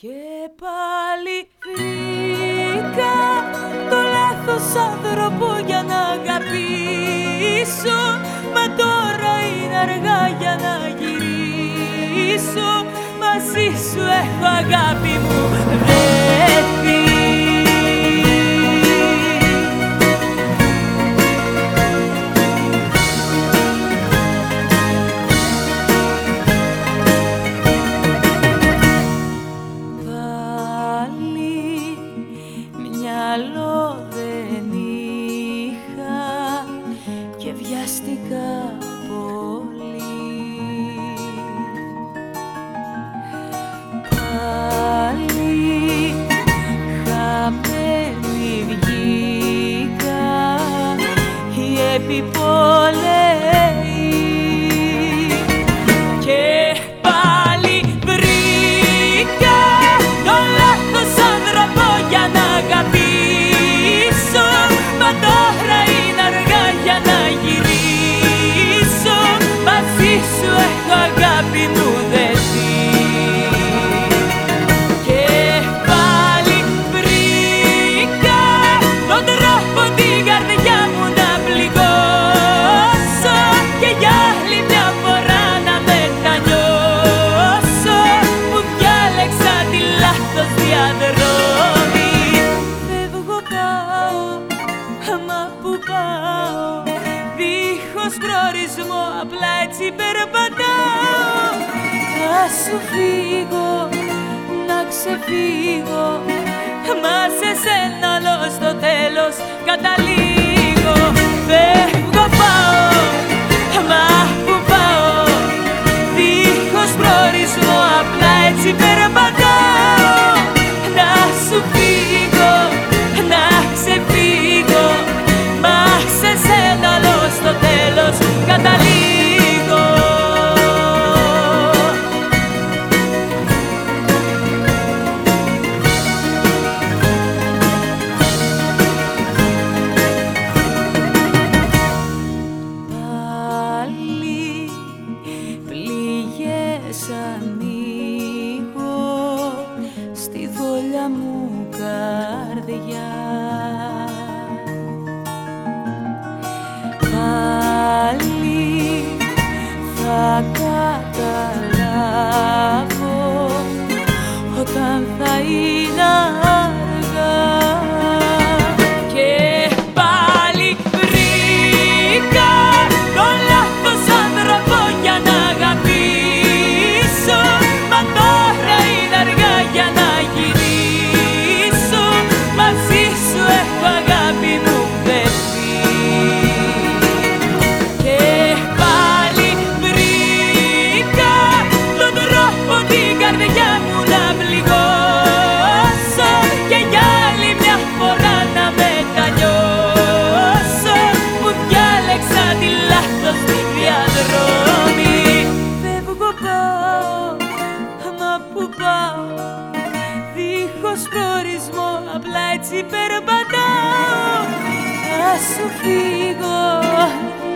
Και πάλι βρήκα το λάθος άνθρωπο για να αγαπήσω. Μα τώρα είναι αργά για να γυρίσω. Μαζί σου έχω αγάπη μου μυαλό δεν είχα και βιαστικά πολύ. Πάλι χαμένη βγήκα η επιπόλαιη προορισμό απλά έτσι περπατάω. Θα σου φύγω, να ξεφύγω. Μα σε σένα όλο στο τέλος καταλήγω. Φεύγω πάω, πληγές ανοίγω στη δόλια μου καρδιά Δίχως προορισμό απλά έτσι περπατάω. Θα σου φύγω,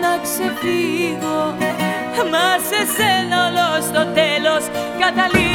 να ξεφύγω. Μα σε σένα όλο στο τέλος καταλήγω